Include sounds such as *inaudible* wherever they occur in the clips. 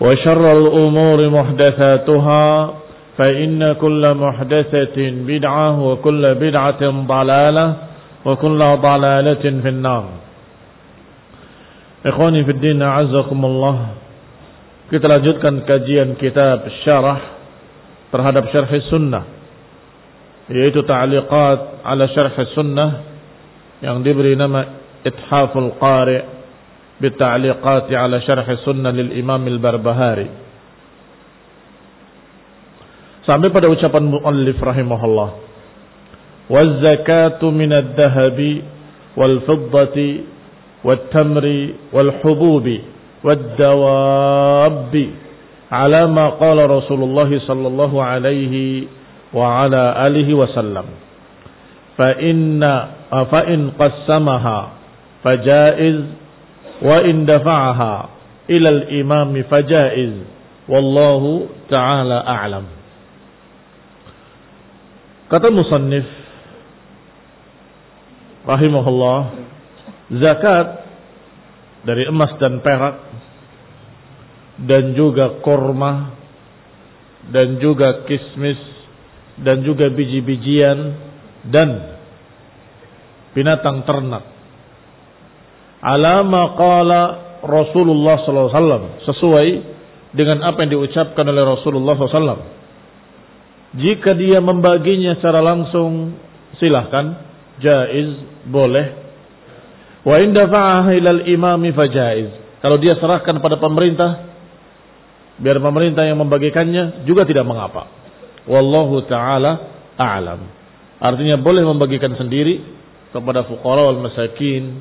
وشر الأمور محدثاتها فإن كل محدثة بدعة وكل بدعة ضلالة وكل ضلالة في النار إخواني في الدين أعزكم الله kita lanjutkan kajian kitab syarah terhadap syarh sunnah yaitu ta'liqat ala syarh sunnah yang diberi nama Ithaful Qari' bita'liqat ala syarh sunnah lil Imam Al-Barbahari sampai pada ucapan muallif rahimahullah waz zakatu min ad-dhahabi wal fiddati wat tamri wal hububi wad dawabi ala ma qala Rasulullah sallallahu alaihi wa ala alihi wasallam fa inna fa in qassamaha fajaiz wa in dafa'aha al-imam fajaiz. Wallahu ta'ala a'lam. Kata musannif rahimahullah zakat dari emas dan perak dan juga korma dan juga kismis dan juga biji-bijian dan binatang ternak alama qala Rasulullah SAW sesuai dengan apa yang diucapkan oleh Rasulullah SAW jika dia membaginya secara langsung silahkan. Jaiz boleh. Wa in dafa'aha ilal imami fajaiz kalau dia serahkan pada pemerintah biar pemerintah yang membagikannya juga tidak mengapa. Wallahu taala a'lam. Artinya boleh membagikan sendiri kepada fuqara wal masakin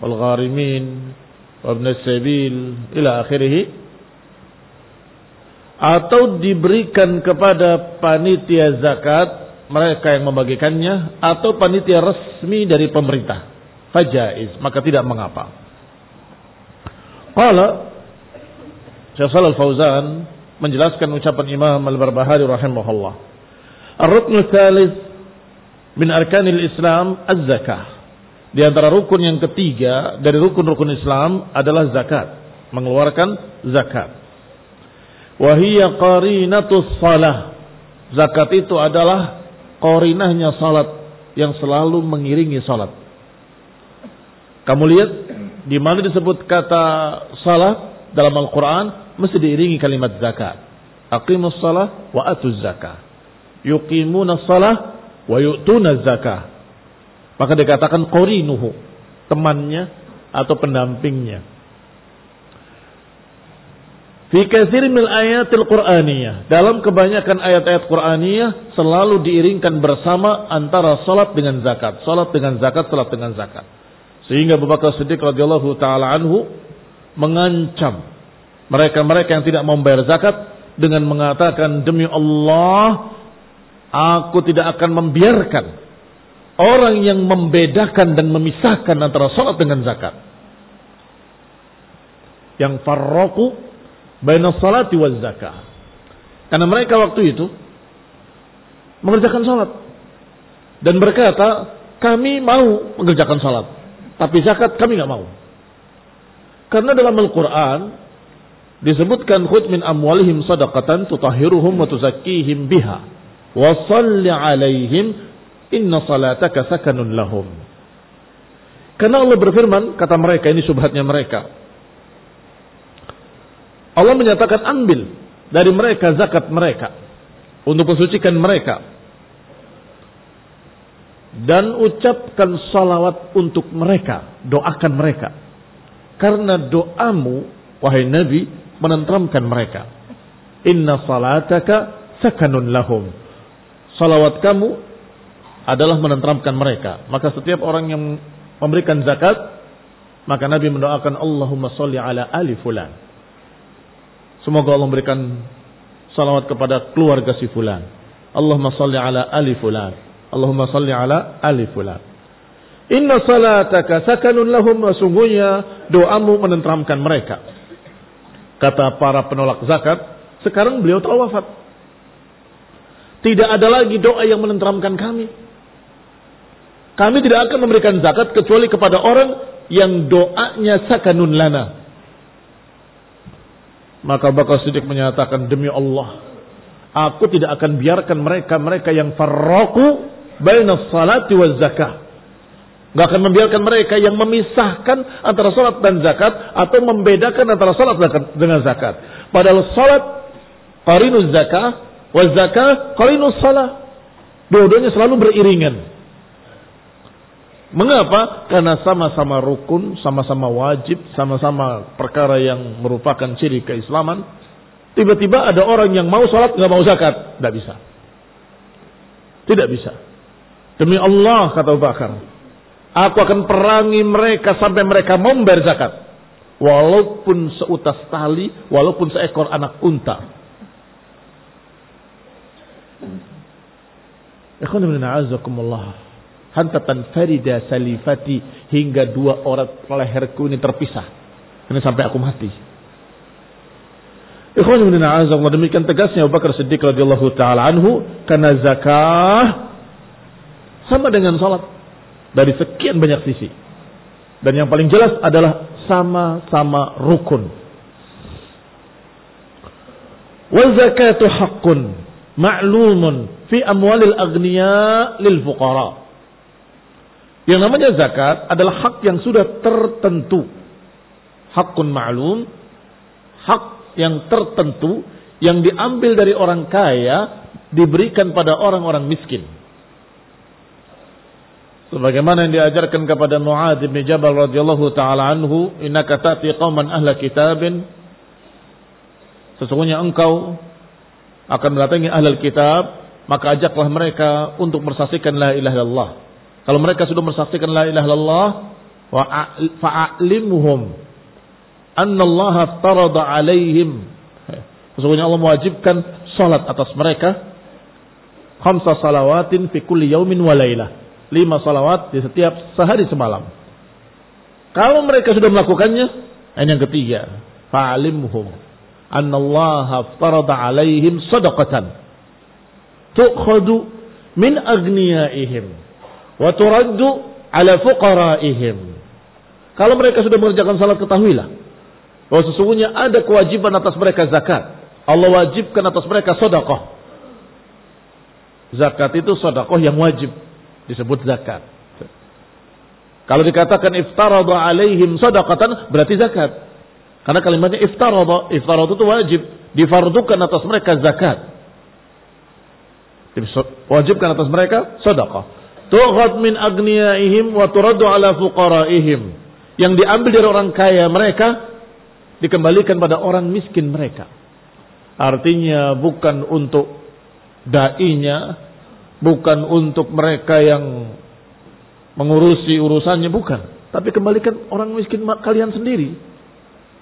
wal gharimin ibn sabil ila akhirih. Atau diberikan kepada panitia zakat mereka yang membagikannya atau panitia resmi dari pemerintah. Fajaiz maka tidak mengapa. Qala Syekh Shalal Fauzan menjelaskan ucapan Imam Al-Barbahari rahimahullah. Ar-rukn tsalits min arkanil Islam az-zakah di antara rukun yang ketiga dari rukun-rukun Islam adalah zakat mengeluarkan zakat Wahia qarinatus salah. Zakat itu adalah qarinahnya salat yang selalu mengiringi salat. Kamu lihat di mana disebut kata salat dalam Al-Qur'an mesti diiringi kalimat zakat. Aqimus salah wa atuz zakah. Yuqimuna salah wa yu'tuna zakah. Maka dikatakan qarinuhu, temannya atau pendampingnya. Fi katsir min ayatil Qur'aniyah. Dalam kebanyakan ayat-ayat Qur'aniyah selalu diiringkan bersama antara salat dengan zakat, salat dengan zakat, salat dengan zakat. Sehingga Abu Bakar Siddiq radhiyallahu taala anhu mengancam mereka-mereka yang tidak membayar zakat dengan mengatakan demi Allah aku tidak akan membiarkan orang yang membedakan dan memisahkan antara salat dengan zakat. Yang farraqu baina salati wal zakah. Karena mereka waktu itu mengerjakan salat dan berkata, kami mau mengerjakan salat, tapi zakat kami nggak mau. Karena dalam Al-Quran disebutkan khud min amwalihim sadaqatan tutahhiruhum wa tuzakkihim biha wa salli alaihim inna salataka sakanun lahum. Karena Allah berfirman, kata mereka ini subhatnya mereka. Allah menyatakan ambil dari mereka zakat mereka untuk mensucikan mereka dan ucapkan salawat untuk mereka, doakan mereka. Karena doamu, wahai Nabi, menentramkan mereka. Inna salataka sakanun lahum. Salawat kamu adalah menentramkan mereka. Maka setiap orang yang memberikan zakat, maka Nabi mendoakan Allahumma salli ala ali fulan Semoga Allah memberikan salawat kepada keluarga si fulan. Allahumma salli ala ali fulan. Allahumma salli ala ali fulan. Inna salataka sakanun lahum sungguhnya doamu menenteramkan mereka. Kata para penolak zakat, sekarang beliau telah wafat. Tidak ada lagi doa yang menenteramkan kami. Kami tidak akan memberikan zakat kecuali kepada orang yang doanya sakanun lana. Maka Bakar Siddiq menyatakan demi Allah, aku tidak akan biarkan mereka-mereka yang farraku baina salati wa zakah. Gak akan membiarkan mereka yang memisahkan antara salat dan zakat atau membedakan antara salat dengan zakat. Padahal salat qarinus zakah wa zakah qarinus salah. Dua-duanya selalu beriringan. Mengapa? Karena sama-sama rukun, sama-sama wajib, sama-sama perkara yang merupakan ciri keislaman. Tiba-tiba ada orang yang mau sholat nggak mau zakat, tidak bisa. Tidak bisa. Demi Allah kata Abu Bakar, aku akan perangi mereka sampai mereka membayar zakat, walaupun seutas tali, walaupun seekor anak unta. Ikhwan hantatan farida salifati hingga dua orang leherku ini terpisah. Ini sampai aku mati. Ikhwan ibn Allah demikian tegasnya Abu Bakar Siddiq radhiyallahu taala anhu karena zakah sama dengan salat dari sekian banyak sisi. Dan yang paling jelas adalah sama-sama rukun. Wa zakatu haqqun ma'lumun fi amwalil aghniya lil fuqara. Yang namanya zakat adalah hak yang sudah tertentu. Hakun ma'lum, hak yang tertentu yang diambil dari orang kaya diberikan pada orang-orang miskin. Sebagaimana yang diajarkan kepada Mu'adz bin Jabal radhiyallahu taala anhu, "Innaka ta'ti qauman ahla kitabin" Sesungguhnya engkau akan mendatangi ahlul kitab, maka ajaklah mereka untuk bersaksikan la ilaha illallah kalau mereka sudah mensaksikan la ilaha illallah wa fa'alimhum anna Allah tarada alaihim. Sesungguhnya Allah mewajibkan salat atas mereka khamsa salawatin fi kulli yaumin wa lailah. Lima salawat di setiap sehari semalam. Kalau mereka sudah melakukannya, ini yang ketiga, fa'alimhum anna Allah tarada alaihim sadaqatan tu'khadu min agniyaihim wa turaddu ala fuqaraihim. Kalau mereka sudah mengerjakan salat ketahuilah bahwa sesungguhnya ada kewajiban atas mereka zakat. Allah wajibkan atas mereka sedekah. Zakat itu sedekah yang wajib disebut zakat. Kalau dikatakan iftarada alaihim sadaqatan berarti zakat. Karena kalimatnya iftarada, iftarada itu wajib, difardukan atas mereka zakat. Wajibkan atas mereka sedekah tughad min agniyaihim wa turaddu ala fuqaraihim. Yang diambil dari orang kaya mereka dikembalikan pada orang miskin mereka. Artinya bukan untuk dai-nya, bukan untuk mereka yang mengurusi urusannya, bukan. Tapi kembalikan orang miskin kalian sendiri.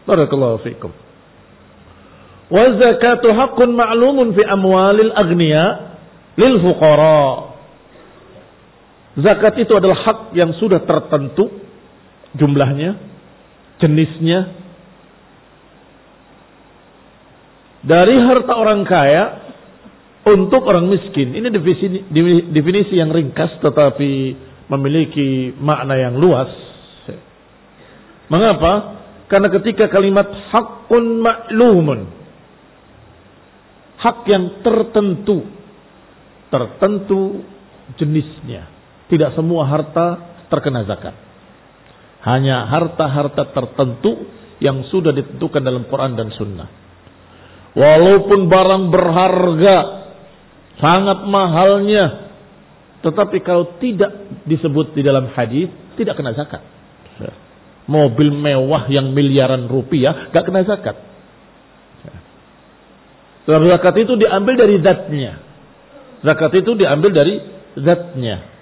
Barakallahu fikum. Wa zakatu haqqun ma'lumun fi amwalil agniya lil fuqara. Zakat itu adalah hak yang sudah tertentu jumlahnya, jenisnya, dari harta orang kaya untuk orang miskin. Ini definisi, definisi yang ringkas tetapi memiliki makna yang luas. Mengapa? Karena ketika kalimat hakun maklumun. Hak yang tertentu. Tertentu jenisnya. Tidak semua harta terkena zakat. Hanya harta-harta tertentu yang sudah ditentukan dalam Quran dan Sunnah. Walaupun barang berharga, sangat mahalnya, tetapi kalau tidak disebut di dalam hadis, tidak kena zakat. Mobil mewah yang miliaran rupiah, gak kena zakat. Sebab zakat itu diambil dari zatnya. Zakat itu diambil dari zatnya.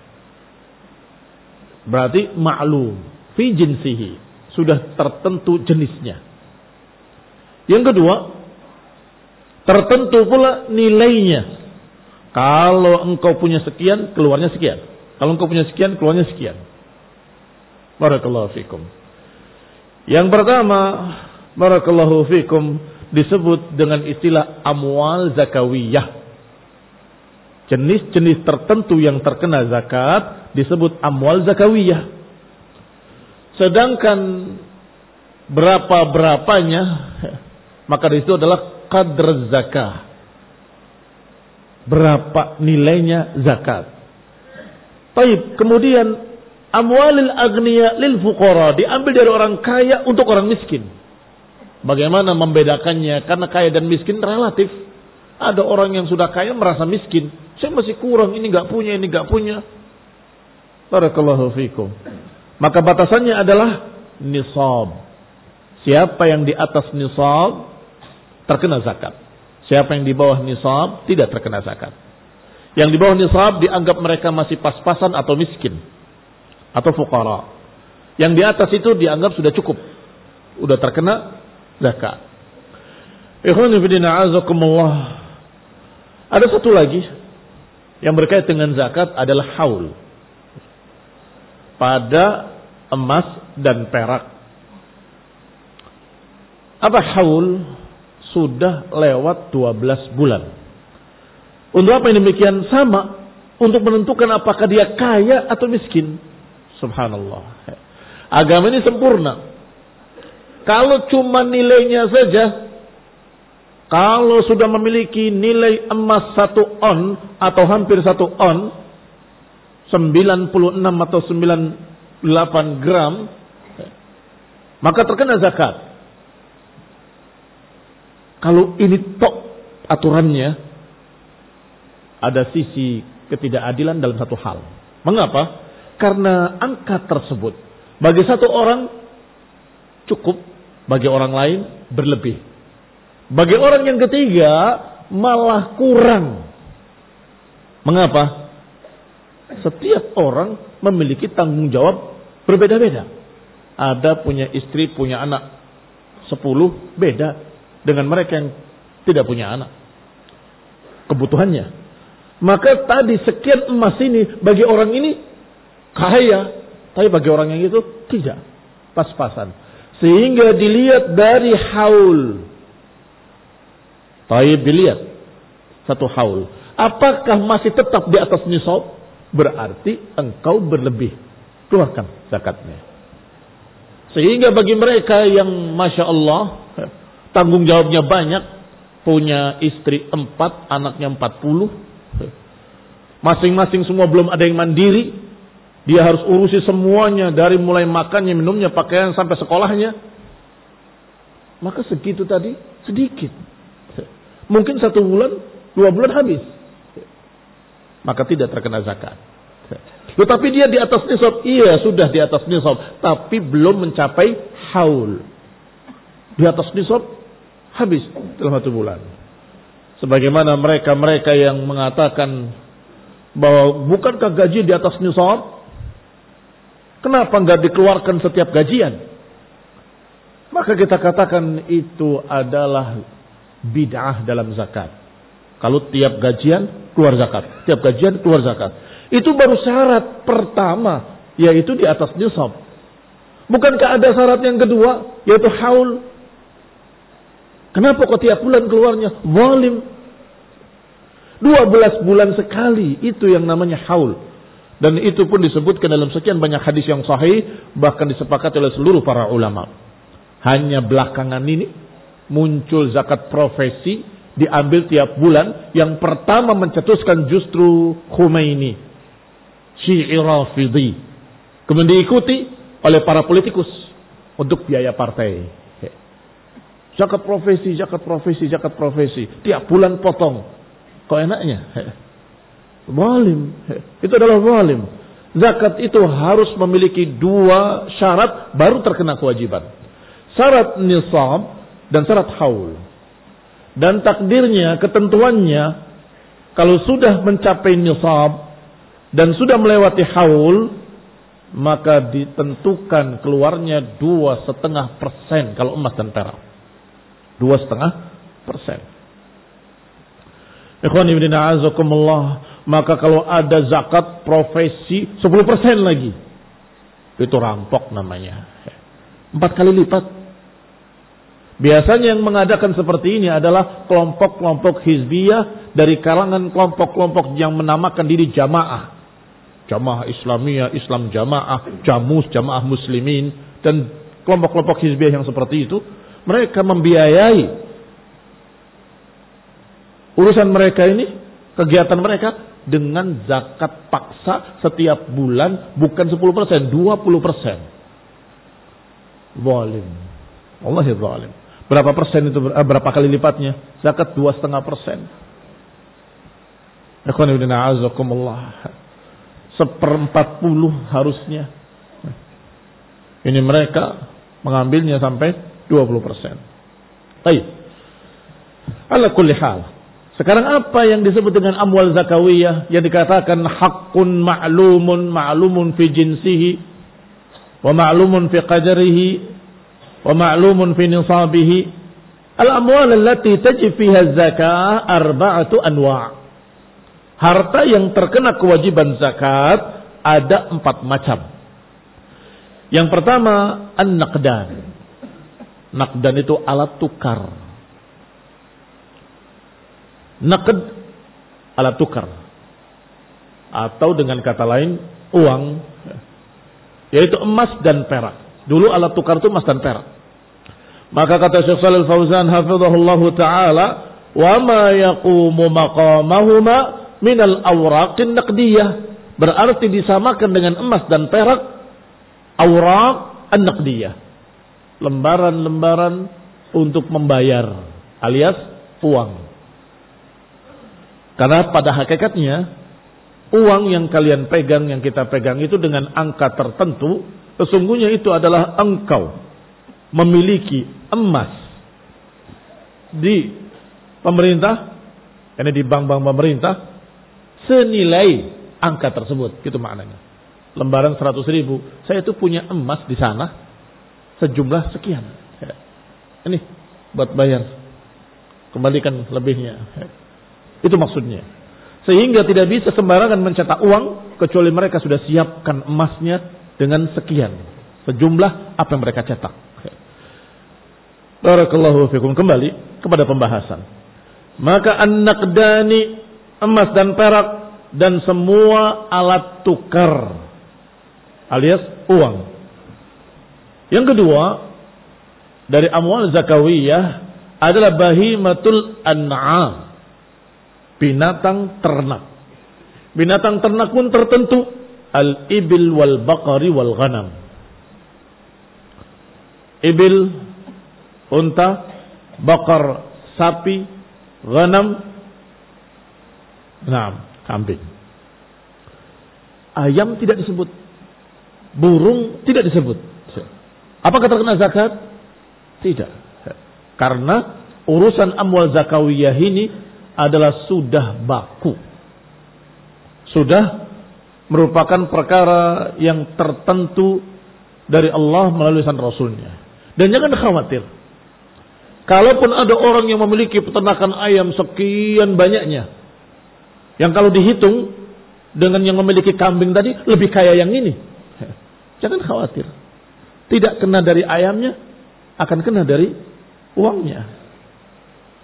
Berarti maklum. Fi jinsihi. Sudah tertentu jenisnya. Yang kedua, Tertentu pula nilainya. Kalau engkau punya sekian, keluarnya sekian. Kalau engkau punya sekian, keluarnya sekian. Barakallahu fikum. Yang pertama, barakallahu fikum disebut dengan istilah amwal zakawiyah. Jenis-jenis tertentu yang terkena zakat disebut amwal zakawiyah. Sedangkan berapa-berapanya *laughs* maka itu adalah qadr zakah. Berapa nilainya zakat. Baik, kemudian amwalil agniya lil fuqara diambil dari orang kaya untuk orang miskin. Bagaimana membedakannya? Karena kaya dan miskin relatif. Ada orang yang sudah kaya merasa miskin. Saya masih kurang, ini nggak punya, ini nggak punya. Barakallahu fikum. Maka batasannya adalah nisab. Siapa yang di atas nisab terkena zakat. Siapa yang di bawah nisab tidak terkena zakat. Yang di bawah nisab dianggap mereka masih pas-pasan atau miskin atau fukara. Yang di atas itu dianggap sudah cukup, sudah terkena zakat. Ada satu lagi yang berkait dengan zakat adalah haul. Pada emas dan perak. Apa haul? sudah lewat 12 bulan. Untuk apa yang demikian? Sama. Untuk menentukan apakah dia kaya atau miskin. Subhanallah. Agama ini sempurna. Kalau cuma nilainya saja, kalau sudah memiliki nilai emas satu on atau hampir satu on, 96 atau 98 gram, maka terkena zakat. Kalau ini tok aturannya, ada sisi ketidakadilan dalam satu hal. Mengapa? Karena angka tersebut bagi satu orang cukup, bagi orang lain berlebih. Bagi orang yang ketiga malah kurang. Mengapa? Setiap orang memiliki tanggung jawab berbeda-beda. Ada punya istri, punya anak sepuluh, beda dengan mereka yang tidak punya anak. Kebutuhannya. Maka tadi sekian emas ini bagi orang ini kaya. Tapi bagi orang yang itu tidak. Pas-pasan. Sehingga dilihat dari haul. Tapi dilihat. Satu haul. Apakah masih tetap di atas nisab? Berarti engkau berlebih. Keluarkan zakatnya. Sehingga bagi mereka yang Masya Allah *laughs* tanggung jawabnya banyak, punya istri empat, anaknya empat puluh, *laughs* masing-masing semua belum ada yang mandiri, dia harus urusi semuanya dari mulai makannya, minumnya, pakaian sampai sekolahnya. Maka segitu tadi sedikit. Mungkin satu bulan, dua bulan habis. Maka tidak terkena zakat. Tetapi dia di atas nisab, iya sudah di atas nisab, tapi belum mencapai haul. di atas nisab habis dalam satu bulan. Sebagaimana mereka-mereka yang mengatakan bahwa bukankah gaji di atas nisab? Kenapa nggak dikeluarkan setiap gajian? Maka kita katakan itu adalah bid'ah dalam zakat. Kalau tiap gajian keluar zakat, tiap gajian keluar zakat. Itu baru syarat pertama, yaitu di atas nisab. Bukankah ada syarat yang kedua, yaitu haul? Kenapa kok tiap bulan keluarnya? Zalim. 12 bulan sekali, itu yang namanya haul. Dan itu pun disebutkan dalam sekian banyak hadis yang sahih, bahkan disepakati oleh seluruh para ulama. Hanya belakangan ini muncul zakat profesi diambil tiap bulan. Yang pertama mencetuskan justru Khomeini. Syi'i Rafidhi. Kemudian diikuti oleh para politikus untuk biaya partai. Zakat profesi, zakat profesi, zakat profesi. Tiap bulan potong. Kok enaknya? Walim. Itu adalah walim. Zakat itu harus memiliki dua syarat baru terkena kewajiban. Syarat nisab dan syarat haul. Dan takdirnya, ketentuannya, kalau sudah mencapai nisab dan sudah melewati haul, maka ditentukan keluarnya dua setengah persen kalau emas dan perak. Dua setengah persen. Ikhwan ibn a'azakumullah. Maka kalau ada zakat profesi 10 persen lagi. Itu rampok namanya. Empat kali lipat. Biasanya yang mengadakan seperti ini adalah kelompok-kelompok hizbiyah dari kalangan kelompok-kelompok yang menamakan diri jamaah. Jamaah Islamiyah, Islam jamaah, jamus, jamaah muslimin. Dan kelompok-kelompok hizbiyah yang seperti itu. Mereka membiayai urusan mereka ini, kegiatan mereka dengan zakat paksa setiap bulan bukan 10 persen, 20 persen. Zalim. Allah zalim. Berapa persen itu, eh, berapa kali lipatnya? Zakat dua setengah persen. Seperempat puluh harusnya. Ini mereka mengambilnya sampai 20 persen. Baik. Ala kulli hal. Sekarang apa yang disebut dengan amwal zakawiyah yang dikatakan hakun ma'lumun ma'lumun fi jinsihi wa ma'lumun fi qadarihi wa ma'lumun fi nisabihi al amwal allati tajib fiha zakah arba'atu anwa' harta yang terkena kewajiban zakat ada empat macam yang pertama an-naqdan naqdan itu alat tukar Naked alat tukar. Atau dengan kata lain, uang. Yaitu emas dan perak. Dulu alat tukar itu emas dan perak. Maka kata Syekh Shalal Fauzan hafizahullah taala, "Wa ma yaqumu maqamahuma minal awraqin naqdiyah." Berarti disamakan dengan emas dan perak awraq an-naqdiyah. Lembaran-lembaran untuk membayar alias uang. Karena pada hakikatnya uang yang kalian pegang, yang kita pegang itu dengan angka tertentu, sesungguhnya itu adalah engkau memiliki emas di pemerintah, ini di bank-bank pemerintah, senilai angka tersebut. Gitu maknanya. Lembaran 100 ribu, saya itu punya emas di sana sejumlah sekian. Ini buat bayar. Kembalikan lebihnya. Itu maksudnya. Sehingga tidak bisa sembarangan mencetak uang kecuali mereka sudah siapkan emasnya dengan sekian. Sejumlah apa yang mereka cetak. Barakallahu fikum. Kembali kepada pembahasan. Maka an-naqdani emas dan perak dan semua alat tukar alias uang. Yang kedua dari amwal zakawiyah adalah bahimatul an'am binatang ternak. Binatang ternak pun tertentu al-ibil wal bakari wal ghanam. Ibil unta, bakar sapi, ghanam nah, kambing. Ayam tidak disebut. Burung tidak disebut. Apakah terkena zakat? Tidak. Karena urusan amwal zakawiyah ini adalah sudah baku. Sudah merupakan perkara yang tertentu dari Allah melalui san Rasulnya. Dan jangan khawatir. Kalaupun ada orang yang memiliki peternakan ayam sekian banyaknya. Yang kalau dihitung dengan yang memiliki kambing tadi lebih kaya yang ini. *laughs* Jangan khawatir. Tidak kena dari ayamnya, akan kena dari uangnya.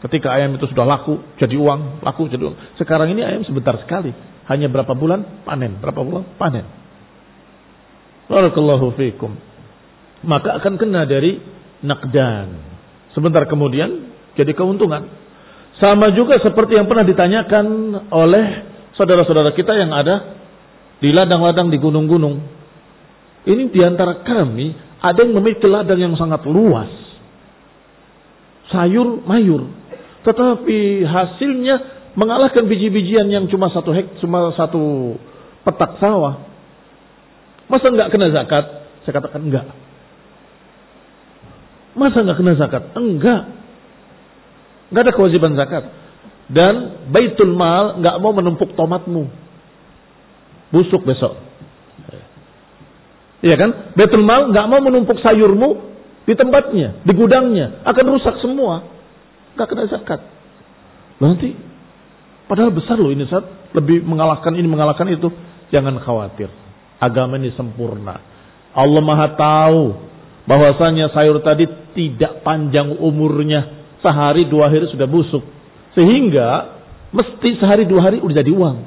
Ketika ayam itu sudah laku, jadi uang, laku jadi uang. Sekarang ini ayam sebentar sekali. Hanya berapa bulan panen, berapa bulan panen. Barakallahu fiikum. Maka akan kena dari nakdan. Sebentar kemudian jadi keuntungan. Sama juga seperti yang pernah ditanyakan oleh saudara-saudara kita yang ada di ladang-ladang di gunung-gunung. Ini di antara kami ada yang memiliki ladang yang sangat luas. Sayur mayur. Tetapi hasilnya mengalahkan biji-bijian yang cuma satu hek, cuma satu petak sawah. Masa nggak kena zakat? Saya katakan enggak. Masa nggak kena zakat? Enggak. Nggak ada kewajiban zakat. Dan baitul mal nggak mau menumpuk tomatmu. Busuk besok. Iya kan? Baitul mal nggak mau menumpuk sayurmu di tempatnya, di gudangnya, akan rusak semua nggak kena zakat. Nanti padahal besar loh ini saat lebih mengalahkan ini mengalahkan itu. Jangan khawatir. Agama ini sempurna. Allah Maha tahu bahwasanya sayur tadi tidak panjang umurnya. Sehari dua hari sudah busuk. Sehingga mesti sehari dua hari udah jadi uang.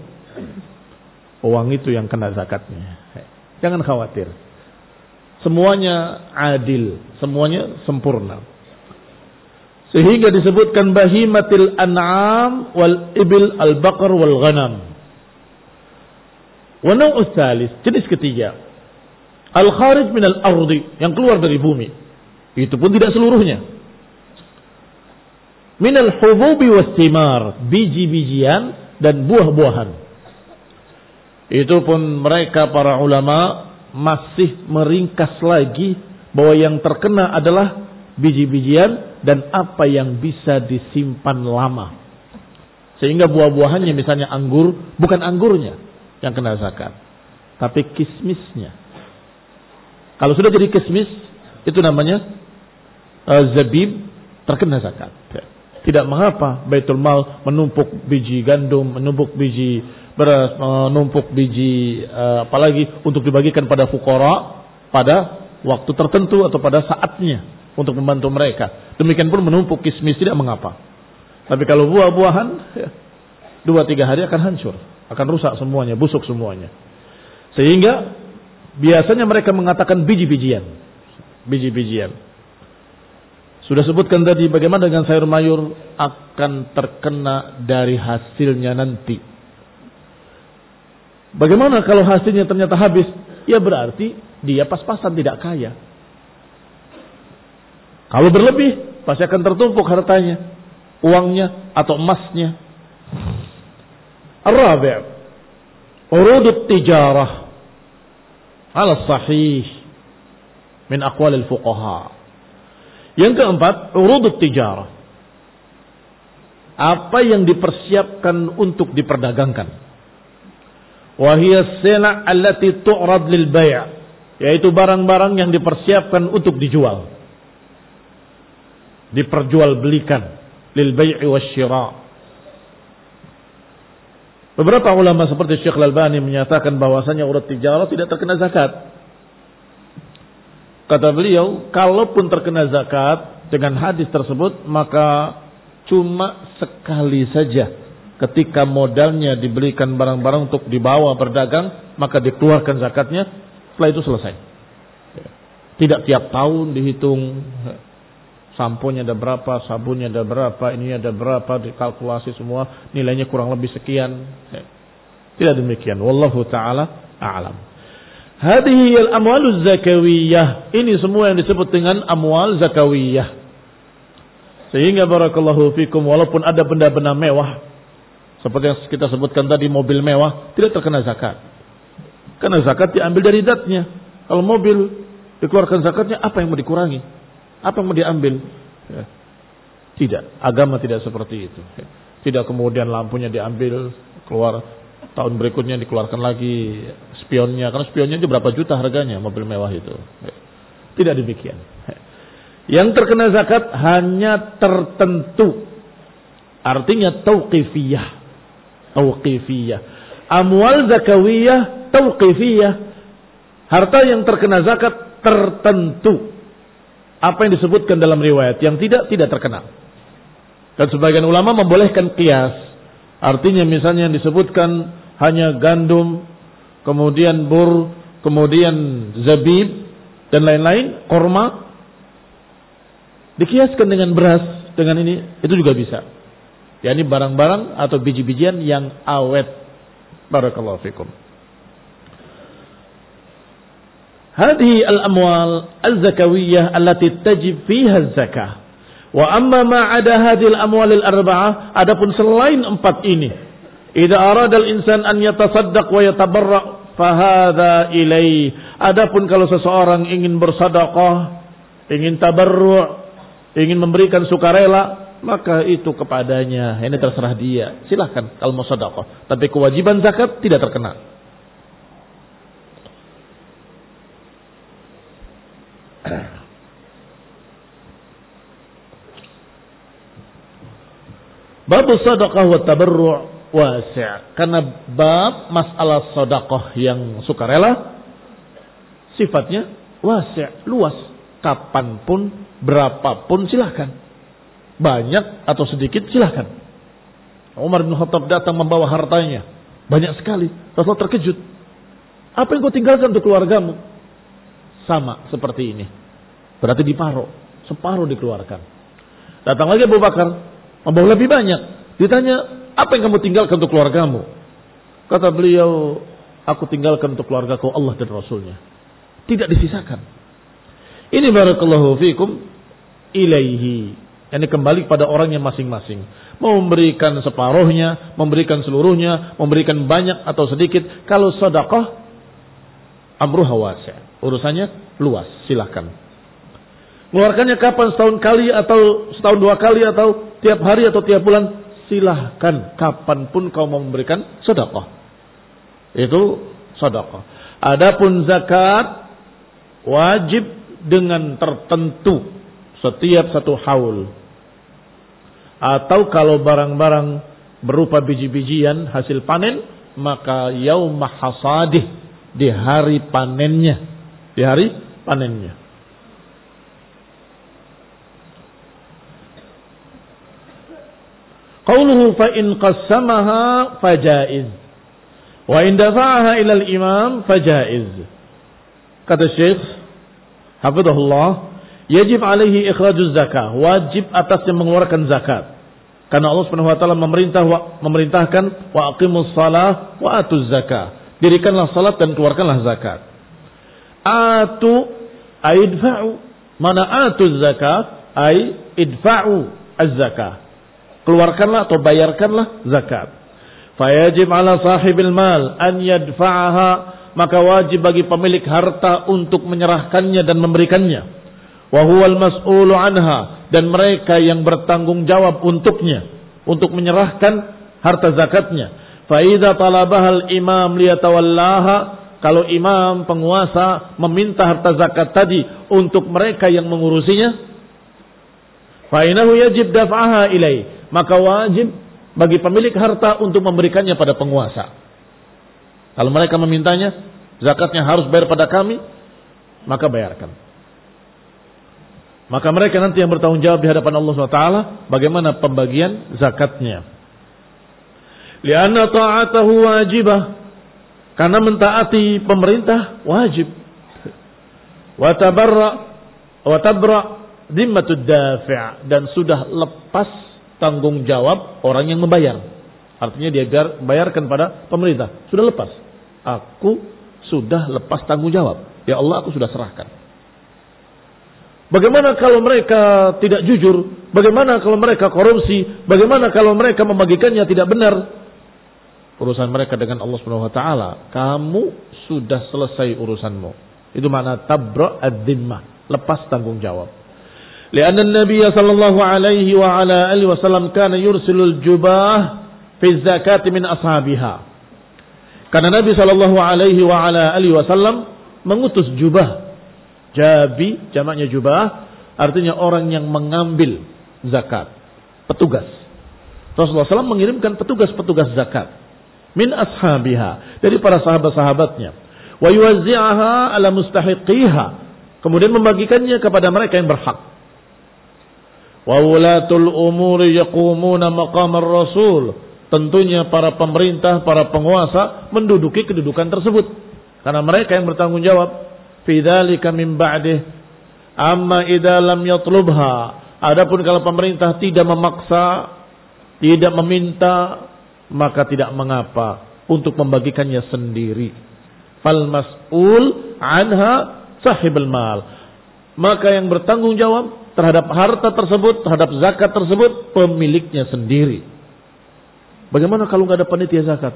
Uang itu yang kena zakatnya. Jangan khawatir. Semuanya adil, semuanya sempurna. Sehingga disebutkan bahimatil an'am wal ibil al bakar wal ghanam. Wa naw'us salis, jenis ketiga. Al kharij min al ardi, yang keluar dari bumi. Itu pun tidak seluruhnya. Min al hububi was timar, biji-bijian dan buah-buahan. Itu pun mereka para ulama masih meringkas lagi bahwa yang terkena adalah biji-bijian dan apa yang bisa disimpan lama. Sehingga buah-buahannya misalnya anggur, bukan anggurnya yang kena zakat, tapi kismisnya. Kalau sudah jadi kismis, itu namanya uh, zabib terkena zakat. Tidak mengapa Baitul Mal menumpuk biji gandum, menumpuk biji beras, menumpuk biji uh, apalagi untuk dibagikan pada fukara pada waktu tertentu atau pada saatnya untuk membantu mereka. Demikian pun menumpuk kismis tidak mengapa. Tapi kalau buah-buahan, ya, dua tiga hari akan hancur, akan rusak semuanya, busuk semuanya. Sehingga biasanya mereka mengatakan biji-bijian, biji-bijian. Sudah sebutkan tadi bagaimana dengan sayur mayur akan terkena dari hasilnya nanti. Bagaimana kalau hasilnya ternyata habis? Ya berarti dia pas-pasan tidak kaya. Kalau berlebih, pasti akan tertumpuk hartanya, uangnya atau emasnya. Ar-rabi' urudut tijarah ala sahih min aqwal al-fuqaha. Yang keempat, urudut tijarah. Apa yang dipersiapkan untuk diperdagangkan. Wahiyas sena allati tu'rad lil bay' yaitu barang-barang yang dipersiapkan untuk dijual diperjualbelikan lil bai'i wasyira. Beberapa ulama seperti Syekh Al-Albani menyatakan bahwasanya urut tijarah tidak terkena zakat. Kata beliau, kalaupun terkena zakat dengan hadis tersebut, maka cuma sekali saja ketika modalnya dibelikan barang-barang untuk dibawa berdagang, maka dikeluarkan zakatnya, setelah itu selesai. Tidak tiap tahun dihitung samponya ada berapa, sabunnya ada berapa, ini ada berapa, dikalkulasi semua, nilainya kurang lebih sekian. Tidak demikian. Wallahu taala a'lam. Hadhihi al-amwaluz zakawiyah. Ini semua yang disebut dengan amwal zakawiyah. Sehingga barakallahu fikum walaupun ada benda-benda mewah seperti yang kita sebutkan tadi mobil mewah tidak terkena zakat. Karena zakat diambil dari datnya. Kalau mobil dikeluarkan zakatnya apa yang mau dikurangi? Apa yang mau diambil? Ya. Tidak, agama tidak seperti itu. Tidak kemudian lampunya diambil, keluar tahun berikutnya dikeluarkan lagi spionnya. Karena spionnya itu berapa juta harganya mobil mewah itu. Tidak demikian. Yang terkena zakat hanya tertentu. Artinya tauqifiyah. Tauqifiyah. Amwal zakawiyah tauqifiyah. Harta yang terkena zakat tertentu. Apa yang disebutkan dalam riwayat. Yang tidak, tidak terkena. Dan sebagian ulama membolehkan kias. Artinya misalnya yang disebutkan hanya gandum, kemudian bur, kemudian zabib, dan lain-lain, korma. Dikiaskan dengan beras, dengan ini, itu juga bisa. Ya ini barang-barang atau biji-bijian yang awet. Barakallahu fikum. Hadhi al-amwal al-zakawiyah allati tajib fiha zakah. Wa amma ma ada hadhil amwalil arba'ah, adapun selain empat ini, idza arada al-insan an yatasaddaq wa yatabarra fahadha ilai. Adapun kalau seseorang ingin bersedekah, ingin tabarru', ingin memberikan sukarela, maka itu kepadanya. Ini terserah dia. Silahkan kalau mau sedekah. Tapi kewajiban zakat tidak terkena. *clears throat* Bab sadaqah wa tabarru' wasi' karena bab masalah sedekah yang sukarela sifatnya wasi' luas. Kapan pun berapapun silahkan banyak atau sedikit silahkan Umar bin Khattab datang membawa hartanya. Banyak sekali. Rasul terkejut. Apa yang kau tinggalkan untuk keluargamu sama seperti ini berarti diparuh separuh dikeluarkan datang lagi Abu Bakar membawa lebih banyak. Ditanya, apa yang kamu tinggalkan untuk keluargamu? Kata beliau, aku tinggalkan untuk keluargaku Allah dan Rasulnya. Tidak disisakan. Ini barakallahu fikum ilaihi. Ini kembali pada orangnya masing-masing. Memberikan separuhnya, memberikan seluruhnya, memberikan banyak atau sedikit. Kalau sedekah, amruha wasi'. Urusannya luas, silahkan. Mengeluarkannya kapan? Setahun kali atau setahun dua kali atau tiap hari atau tiap bulan? Silahkan kapan pun kau mau memberikan sedekah. Itu sedekah. Adapun zakat wajib dengan tertentu setiap satu haul. Atau kalau barang-barang berupa biji-bijian hasil panen, maka yaumah hasadih di hari panennya. Di hari panennya. Qauluhu fa in qassamaha fajaiz. Wa in dafa'aha ila al-imam fajaiz. Kata Syekh Hafizahullah, yajib alaihi ikhrajuz zakah, wajib atasnya mengeluarkan zakat. Karena Allah Subhanahu wa taala memerintah memerintahkan wa aqimus shalah wa atuz zakah. Dirikanlah salat dan keluarkanlah zakat. Atu aidfa'u. Mana atuz zakat? Ay idfa'u az-zakah keluarkanlah atau bayarkanlah zakat. Fayajib ala sahibil mal an yadfa'aha maka wajib bagi pemilik harta untuk menyerahkannya dan memberikannya. Wa huwal mas'ulu anha dan mereka yang bertanggung jawab untuknya untuk menyerahkan harta zakatnya. Fa idza talabahal imam liyatawallaha kalau imam penguasa meminta harta zakat tadi untuk mereka yang mengurusinya, fa inahu yajib daf'aha ilai maka wajib bagi pemilik harta untuk memberikannya pada penguasa. Kalau mereka memintanya, zakatnya harus bayar pada kami, maka bayarkan. Maka mereka nanti yang bertanggung jawab di hadapan Allah SWT, bagaimana pembagian zakatnya. Lianna ta'atahu wajibah. Karena mentaati pemerintah wajib. Wa tabarra wa dan sudah lepas tanggung jawab orang yang membayar. Artinya dia bayarkan pada pemerintah. Sudah lepas. Aku sudah lepas tanggung jawab. Ya Allah aku sudah serahkan. Bagaimana kalau mereka tidak jujur? Bagaimana kalau mereka korupsi? Bagaimana kalau mereka membagikannya tidak benar? urusan mereka dengan Allah Subhanahu wa taala. Kamu sudah selesai urusanmu. Itu makna tabra ad-dhimmah, lepas tanggung jawab. Karena Nabi sallallahu alaihi wa ala alihi wasallam kana yursilul jubah fi zakati min ashabiha. Karena Nabi sallallahu alaihi wa ala alihi wasallam mengutus jubah. Jabi jamaknya jubah artinya orang yang mengambil zakat, petugas. Rasulullah SAW mengirimkan petugas-petugas zakat min ashabiha dari para sahabat-sahabatnya. Wa yuwazzi'aha ala mustahiqiha. Kemudian membagikannya kepada mereka yang berhak. Wa ulatul umuri yaqumuna rasul tentunya para pemerintah, para penguasa menduduki kedudukan tersebut. Karena mereka yang bertanggung jawab. Fidzalika min ba'dih amma idza lam yatlubha. Adapun kalau pemerintah tidak memaksa, tidak meminta, maka tidak mengapa untuk membagikannya sendiri. Fal mas'ul anha sahibul mal. Maka yang bertanggung jawab terhadap harta tersebut, terhadap zakat tersebut, pemiliknya sendiri. Bagaimana kalau nggak ada panitia zakat?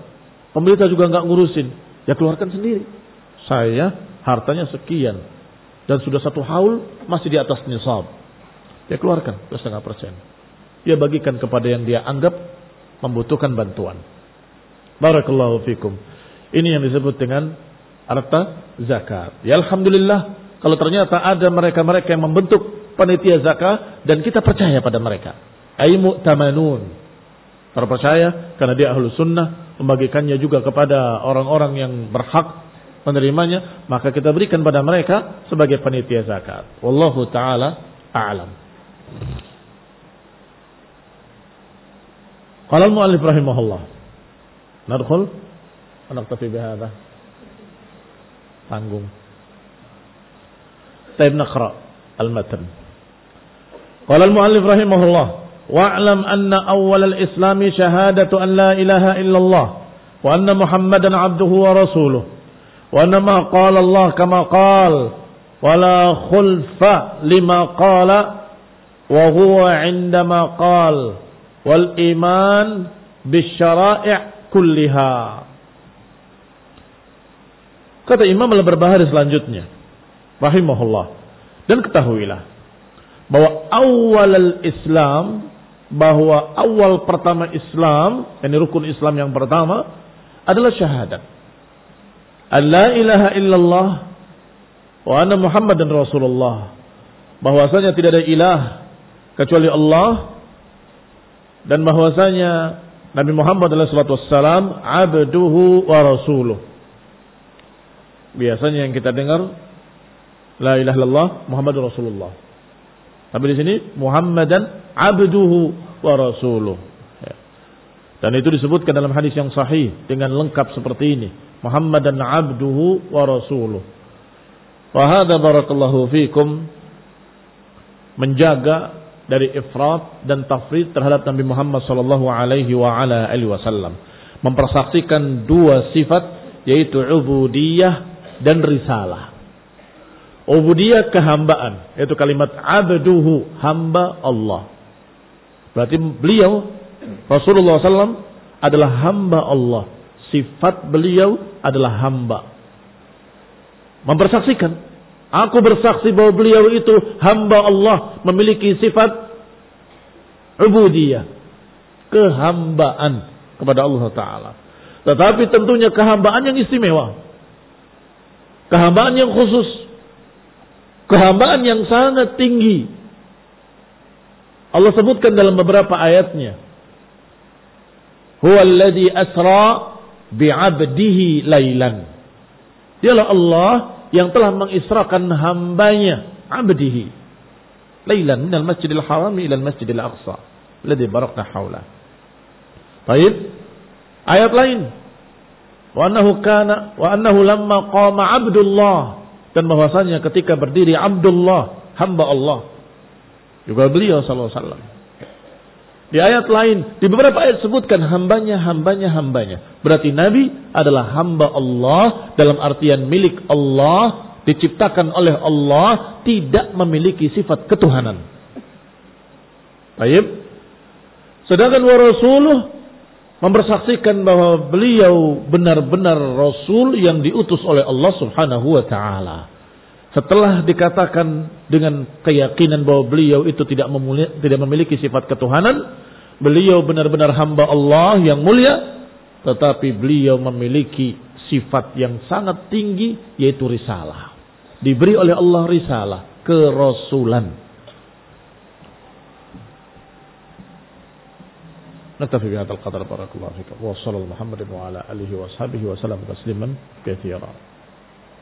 Pemerintah juga nggak ngurusin. Ya keluarkan sendiri. Saya hartanya sekian. Dan sudah satu haul masih di atas nisab. Ya keluarkan setengah persen. Dia bagikan kepada yang dia anggap membutuhkan bantuan. Barakallahu fikum. Ini yang disebut dengan harta zakat. Ya Alhamdulillah. Kalau ternyata ada mereka-mereka yang membentuk panitia zakat dan kita percaya pada mereka. Aimu tamanun terpercaya karena dia ahlu sunnah membagikannya juga kepada orang-orang yang berhak menerimanya maka kita berikan pada mereka sebagai panitia zakat wallahu taala a'lam qala al-muallif rahimahullah nadkhul naktafi bihadha tanggung طيب نقرأ المتن. قال المؤلف رحمه الله واعلم أن أول الإسلام شهادة أن لا إله إلا الله وأن محمدا عبده ورسوله وأن ما قال الله كما قال ولا خلف لما قال وهو عندما قال. wal iman bisyara'i' kulliha. Kata Imam Al-Barbahari selanjutnya, rahimahullah. Dan ketahuilah bahwa awal Islam, bahwa awal pertama Islam, ini rukun Islam yang pertama adalah syahadat. Allah ilaha illallah wa anna Muhammadan Rasulullah. Bahwasanya tidak ada ilah kecuali Allah dan bahwasanya Nabi Muhammad wassalam abduhu wa rasuluh. Biasanya yang kita dengar la ilaha illallah Muhammadur Rasulullah. Tapi di sini Muhammadan abduhu wa rasuluh. Ya. Dan itu disebutkan dalam hadis yang sahih dengan lengkap seperti ini. Muhammadan abduhu wa rasuluh. Wa hadha barakallahu fikum menjaga dari ifrat dan tafrid terhadap Nabi Muhammad sallallahu alaihi wa ala alihi wasallam. Mempersaksikan dua sifat yaitu ubudiyah dan risalah. Ubudiyah kehambaan, yaitu kalimat abduhu, hamba Allah. Berarti beliau Rasulullah SAW adalah hamba Allah. Sifat beliau adalah hamba. Mempersaksikan. Aku bersaksi bahwa beliau itu hamba Allah. Memiliki sifat ubudiyah. Kehambaan kepada Allah Ta'ala. Tetapi tentunya kehambaan yang istimewa. Kehambaan yang khusus Kehambaan yang sangat tinggi. Allah sebutkan dalam beberapa ayatnya. Huwa asra bi'abdihi laylan. Dialah Allah yang telah mengisrakan hambanya, abdihi. Laylan minal masjidil haram ila masjidil aqsa. Ladhi barakna hawla. Baik. Ayat lain. Wa annahu kana wa annahu lamma qama abdullah dan bahwasanya ketika berdiri Abdullah, hamba Allah. Juga beliau sallallahu alaihi wasallam. Di ayat lain, di beberapa ayat sebutkan hambanya, hambanya, hambanya. Berarti Nabi adalah hamba Allah dalam artian milik Allah, diciptakan oleh Allah, tidak memiliki sifat ketuhanan. Baik. Sedangkan wa rasuluh mempersaksikan bahwa beliau benar-benar rasul yang diutus oleh Allah Subhanahu wa taala setelah dikatakan dengan keyakinan bahwa beliau itu tidak tidak memiliki sifat ketuhanan, beliau benar-benar hamba Allah yang mulia, tetapi beliau memiliki sifat yang sangat tinggi yaitu risalah. Diberi oleh Allah risalah, kerasulan. نكتفي بهذا القدر بارك الله فيكم وصلى الله محمد وعلى اله واصحابه وسلم تسليما كثيرا